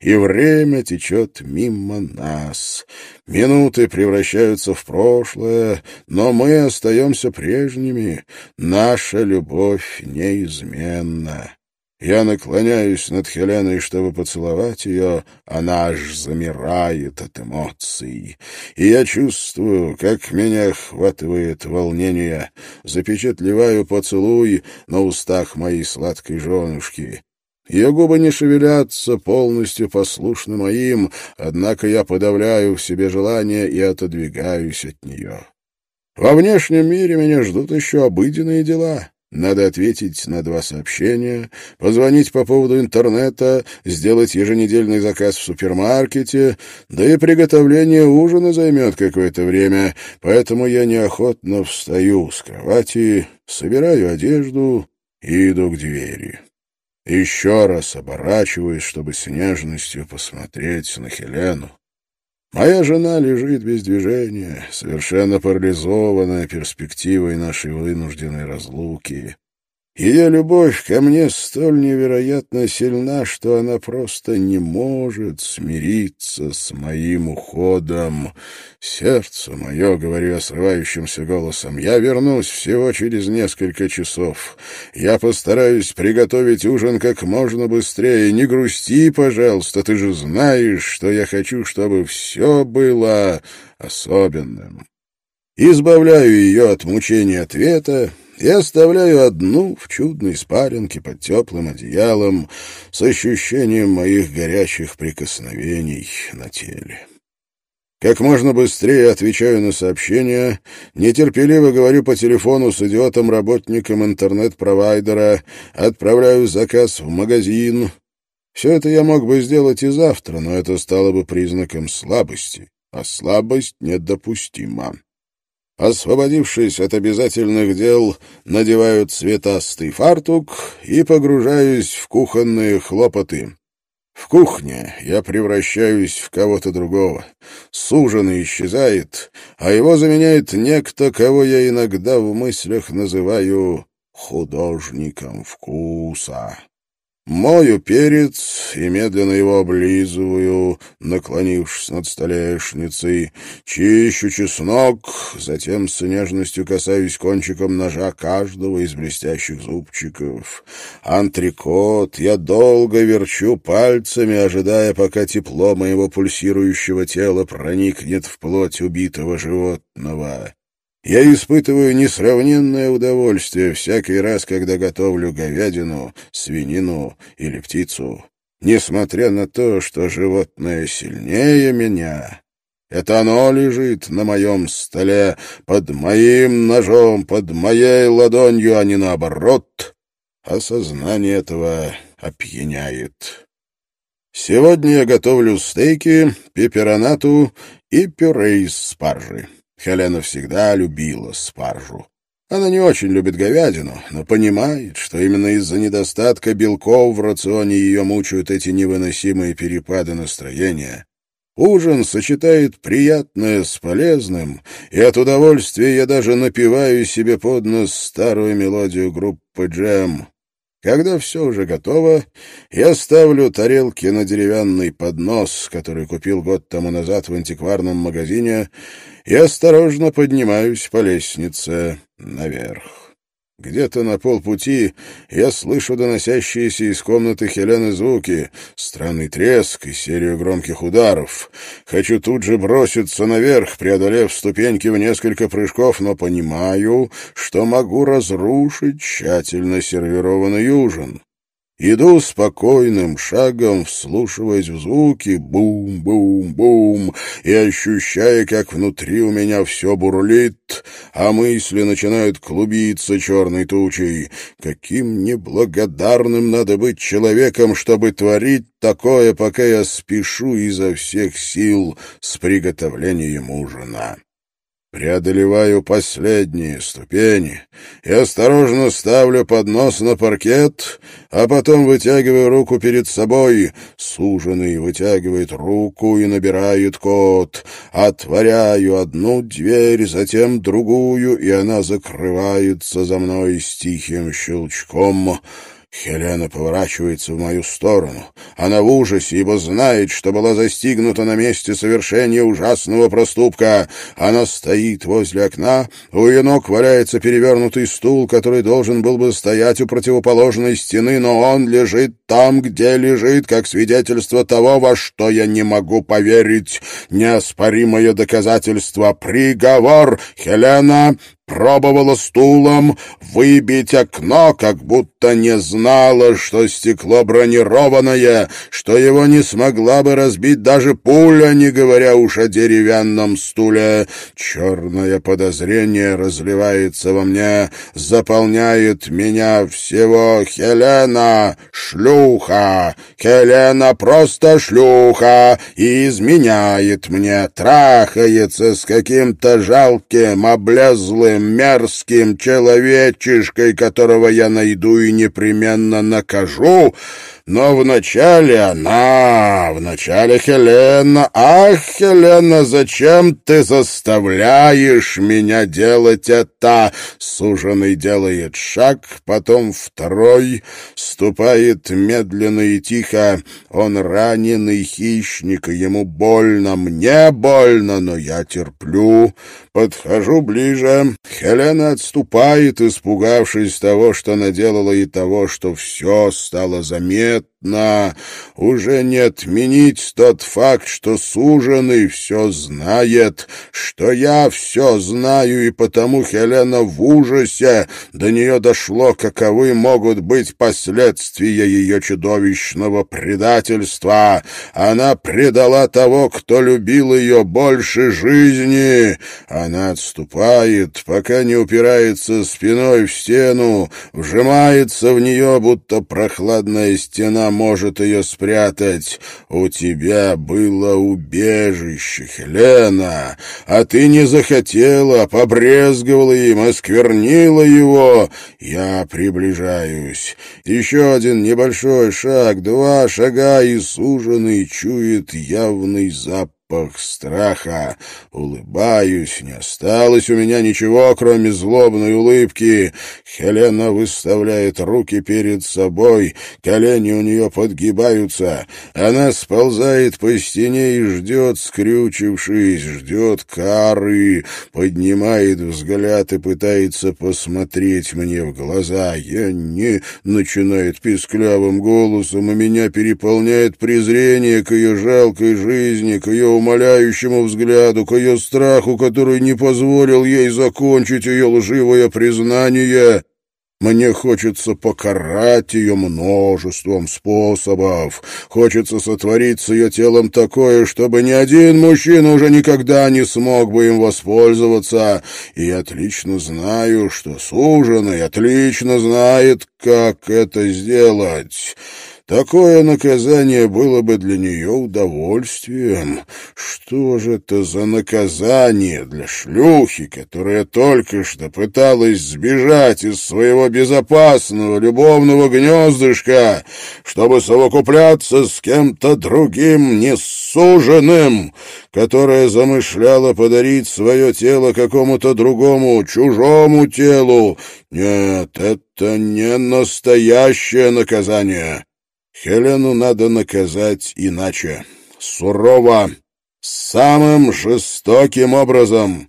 и время течет мимо нас. Минуты превращаются в прошлое, но мы остаемся прежними. Наша любовь неизменна. Я наклоняюсь над Хеленой, чтобы поцеловать ее, она аж замирает от эмоций. И я чувствую, как меня охватывает волнение. Запечатлеваю поцелуй на устах моей сладкой женушки. Ее губы не шевелятся, полностью послушны моим, однако я подавляю в себе желание и отодвигаюсь от нее. Во внешнем мире меня ждут еще обыденные дела. Надо ответить на два сообщения, позвонить по поводу интернета, сделать еженедельный заказ в супермаркете, да и приготовление ужина займет какое-то время, поэтому я неохотно встаю с кровати, собираю одежду и иду к двери. Еще раз оборачиваюсь, чтобы с нежностью посмотреть на Хелену. Моя жена лежит без движения, совершенно парализованная перспективой нашей вынужденной разлуки. Ее любовь ко мне столь невероятно сильна, что она просто не может смириться с моим уходом. Сердце мое, говорю срывающимся голосом, я вернусь всего через несколько часов. Я постараюсь приготовить ужин как можно быстрее. Не грусти, пожалуйста, ты же знаешь, что я хочу, чтобы все было особенным. Избавляю ее от мучения ответа, и оставляю одну в чудной спаренке под теплым одеялом с ощущением моих горячих прикосновений на теле. Как можно быстрее отвечаю на сообщения, нетерпеливо говорю по телефону с идиотом-работником интернет-провайдера, отправляю заказ в магазин. Все это я мог бы сделать и завтра, но это стало бы признаком слабости, а слабость недопустима. Освободившись от обязательных дел, надеваю цветастый фартук и погружаюсь в кухонные хлопоты. В кухне я превращаюсь в кого-то другого. Суженый исчезает, а его заменяет некто, кого я иногда в мыслях называю художником вкуса. Мою перец и медленно его облизываю, наклонившись над столешницей. Чищу чеснок, затем с нежностью касаюсь кончиком ножа каждого из блестящих зубчиков. Антрикот я долго верчу пальцами, ожидая, пока тепло моего пульсирующего тела проникнет в плоть убитого животного. Я испытываю несравненное удовольствие всякий раз, когда готовлю говядину, свинину или птицу. Несмотря на то, что животное сильнее меня, Это оно лежит на моем столе, под моим ножом, под моей ладонью, а не наоборот. Осознание этого опьяняет. Сегодня я готовлю стейки, пепперонату и пюре из спаржи. Хелена всегда любила спаржу. Она не очень любит говядину, но понимает, что именно из-за недостатка белков в рационе ее мучают эти невыносимые перепады настроения. Ужин сочетает приятное с полезным, и от удовольствия я даже напеваю себе под нос старую мелодию группы «Джем». Когда все уже готово, я ставлю тарелки на деревянный поднос, который купил год тому назад в антикварном магазине, и осторожно поднимаюсь по лестнице наверх. Где-то на полпути я слышу доносящиеся из комнаты Хелены звуки, странный треск и серию громких ударов. Хочу тут же броситься наверх, преодолев ступеньки в несколько прыжков, но понимаю, что могу разрушить тщательно сервированный ужин. Иду спокойным шагом, вслушиваясь в звуки бум-бум-бум и ощущая, как внутри у меня все бурлит, а мысли начинают клубиться черной тучей. Каким неблагодарным надо быть человеком, чтобы творить такое, пока я спешу изо всех сил с приготовлением ужина. Преодолеваю последние ступени и осторожно ставлю поднос на паркет, а потом вытягиваю руку перед собой. Суженый вытягивает руку и набирает код. Отворяю одну дверь, затем другую, и она закрывается за мной с тихим щелчком. Хелена поворачивается в мою сторону. Она в ужасе, ибо знает, что была застигнута на месте совершения ужасного проступка. Она стоит возле окна, у ее ног валяется перевернутый стул, который должен был бы стоять у противоположной стены, но он лежит там, где лежит, как свидетельство того, во что я не могу поверить. Неоспоримое доказательство. Приговор. Хелена пробовала стулом выбить окно, как будто не знала, что стекло бронированное, что его не смогла бы разбить даже пуля, не говоря уж о деревянном стуле. Черное подозрение разливается во мне, заполняет меня всего. Хелена — шлюха! Хелена просто шлюха и изменяет мне, трахается с каким-то жалким, облезлым, мерзким человечишкой, которого я найду и непременно накажу, но вначале она, вначале Хелена. Ах, Хелена, зачем ты заставляешь меня делать это? Суженый делает шаг, потом второй, ступает медленно и тихо. Он раненый хищник, и ему больно, мне больно, но я терплю. Подхожу ближе. Хелена отступает, испугавшись того, что наделала, и того, что все стало заметно. that Уже не отменить тот факт, что суженый все знает, что я все знаю, и потому Хелена в ужасе. До нее дошло, каковы могут быть последствия ее чудовищного предательства. Она предала того, кто любил ее больше жизни. Она отступает, пока не упирается спиной в стену, вжимается в нее, будто прохладная стена может ее спрятать. У тебя было убежище, Хелена, а ты не захотела, побрезговала им, осквернила его. Я приближаюсь. Еще один небольшой шаг, два шага, и суженый чует явный запах запах страха. Улыбаюсь, не осталось у меня ничего, кроме злобной улыбки. Хелена выставляет руки перед собой, колени у нее подгибаются. Она сползает по стене и ждет, скрючившись, ждет кары, поднимает взгляд и пытается посмотреть мне в глаза. Я не... начинает писклявым голосом, и меня переполняет презрение к ее жалкой жизни, к ее умоляющему взгляду, к ее страху, который не позволил ей закончить ее лживое признание. Мне хочется покарать ее множеством способов. Хочется сотворить с ее телом такое, чтобы ни один мужчина уже никогда не смог бы им воспользоваться. И отлично знаю, что суженый отлично знает, как это сделать. Такое наказание было бы для нее удовольствием. Что же это за наказание для шлюхи, которая только что пыталась сбежать из своего безопасного любовного гнездышка, чтобы совокупляться с кем-то другим, несуженным, которая замышляла подарить свое тело какому-то другому, чужому телу? Нет, это не настоящее наказание. Хелену надо наказать иначе, сурово, самым жестоким образом.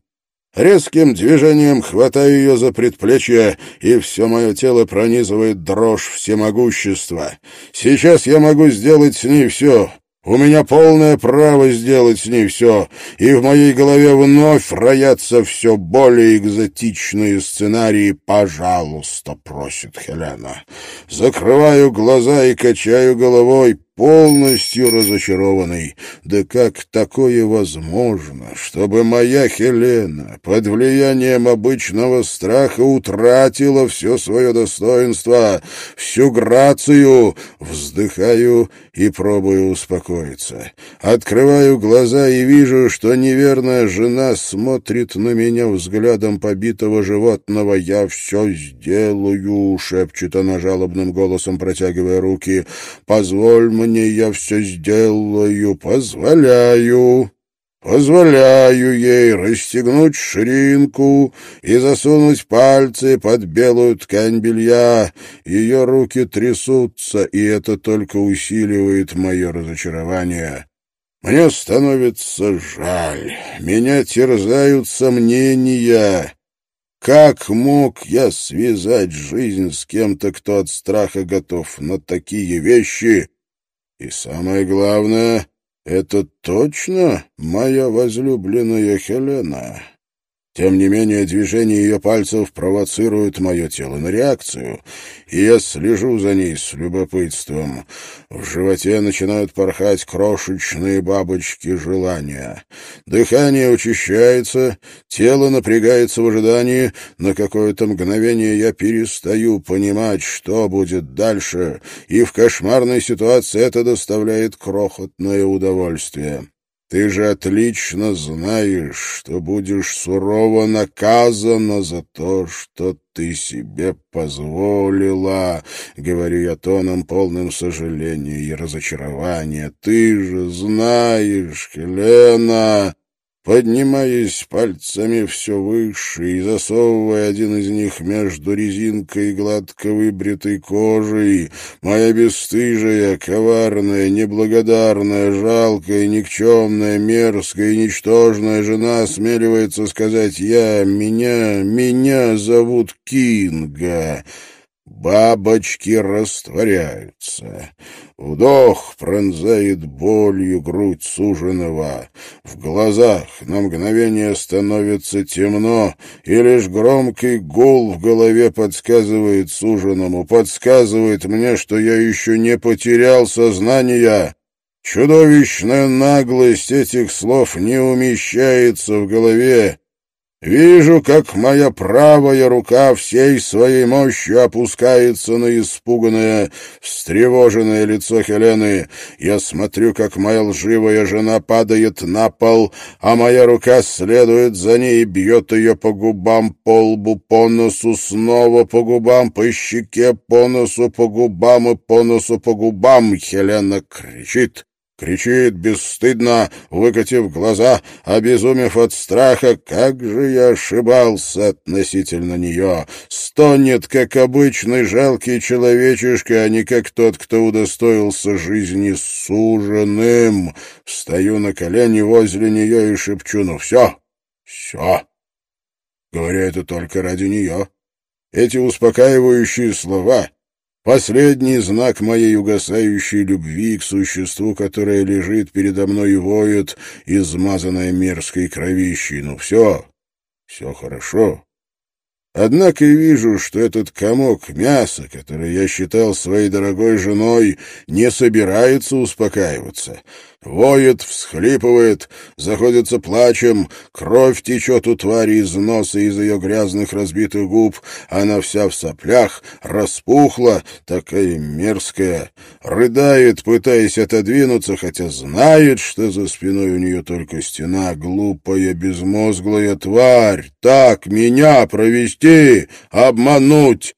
Резким движением хватаю ее за предплечье, и все мое тело пронизывает дрожь всемогущества. Сейчас я могу сделать с ней все, у меня полное право сделать с ней все, и в моей голове вновь роятся все более экзотичные сценарии. «Пожалуйста», — просит Хелена. Закрываю глаза и качаю головой полностью разочарованный. Да как такое возможно, чтобы моя Хелена под влиянием обычного страха утратила все свое достоинство, всю грацию? Вздыхаю и пробую успокоиться. Открываю глаза и вижу, что неверная жена смотрит на меня взглядом побитого животного. «Я все сделаю», — шепчет она жалобным голосом, протягивая руки. «Позволь мне я все сделаю, позволяю». Позволяю ей расстегнуть ширинку и засунуть пальцы под белую ткань белья. Ее руки трясутся, и это только усиливает мое разочарование. Мне становится жаль. Меня терзают сомнения. Как мог я связать жизнь с кем-то, кто от страха готов на такие вещи, и самое главное, это точно моя возлюбленная Хелена. Тем не менее, движение ее пальцев провоцирует мое тело на реакцию, и я слежу за ней с любопытством. В животе начинают порхать крошечные бабочки желания. Дыхание учащается, тело напрягается в ожидании. На какое-то мгновение я перестаю понимать, что будет дальше, и в кошмарной ситуации это доставляет крохотное удовольствие. Ты же отлично знаешь, что будешь сурово наказана за то, что ты себе позволила, — говорю я тоном полным сожаления и разочарования. Ты же знаешь, Хелена, поднимаясь пальцами все выше и засовывая один из них между резинкой и гладко выбритой кожей, моя бесстыжая, коварная, неблагодарная, жалкая, никчемная, мерзкая и ничтожная жена осмеливается сказать «Я, меня, меня зовут Кинга». Бабочки растворяются. Вдох пронзает болью грудь суженого. В глазах на мгновение становится темно, и лишь громкий гул в голове подсказывает суженому, подсказывает мне, что я еще не потерял сознание. Чудовищная наглость этих слов не умещается в голове, Вижу, как моя правая рука всей своей мощью опускается на испуганное, встревоженное лицо Хелены. Я смотрю, как моя лживая жена падает на пол, а моя рука следует за ней и бьет ее по губам, по лбу, по носу, снова по губам, по щеке, по носу, по губам и по носу, по губам. Хелена кричит кричит бесстыдно, выкатив глаза, обезумев от страха. Как же я ошибался относительно нее! Стонет, как обычный жалкий человечишка, а не как тот, кто удостоился жизни суженым. Встаю на колени возле нее и шепчу, ну все, все. Говорю это только ради нее. Эти успокаивающие слова Последний знак моей угасающей любви к существу, которое лежит передо мной и воет, измазанное мерзкой кровищей. Ну все, все хорошо. Однако вижу, что этот комок мяса, который я считал своей дорогой женой, не собирается успокаиваться. Воет, всхлипывает, заходится плачем, кровь течет у твари из носа из ее грязных разбитых губ, она вся в соплях, распухла, такая мерзкая, рыдает, пытаясь отодвинуться, хотя знает, что за спиной у нее только стена, глупая, безмозглая тварь, так меня провести, обмануть.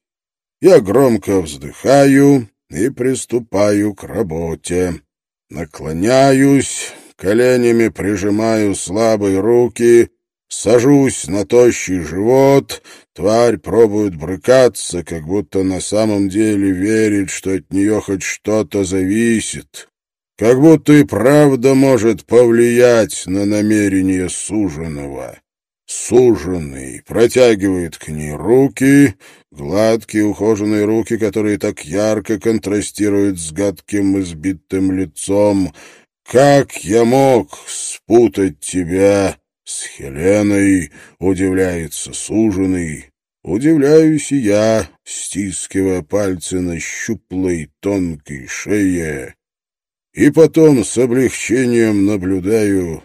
Я громко вздыхаю и приступаю к работе. Наклоняюсь, коленями прижимаю слабые руки, сажусь на тощий живот, тварь пробует брыкаться, как будто на самом деле верит, что от нее хоть что-то зависит, как будто и правда может повлиять на намерение суженого. Суженый протягивает к ней руки, гладкие ухоженные руки, которые так ярко контрастируют с гадким избитым лицом. «Как я мог спутать тебя с Хеленой?» — удивляется суженый. Удивляюсь и я, стискивая пальцы на щуплой тонкой шее. И потом с облегчением наблюдаю,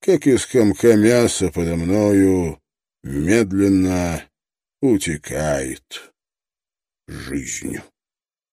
как из комка мяса подо мною медленно утекает жизнь.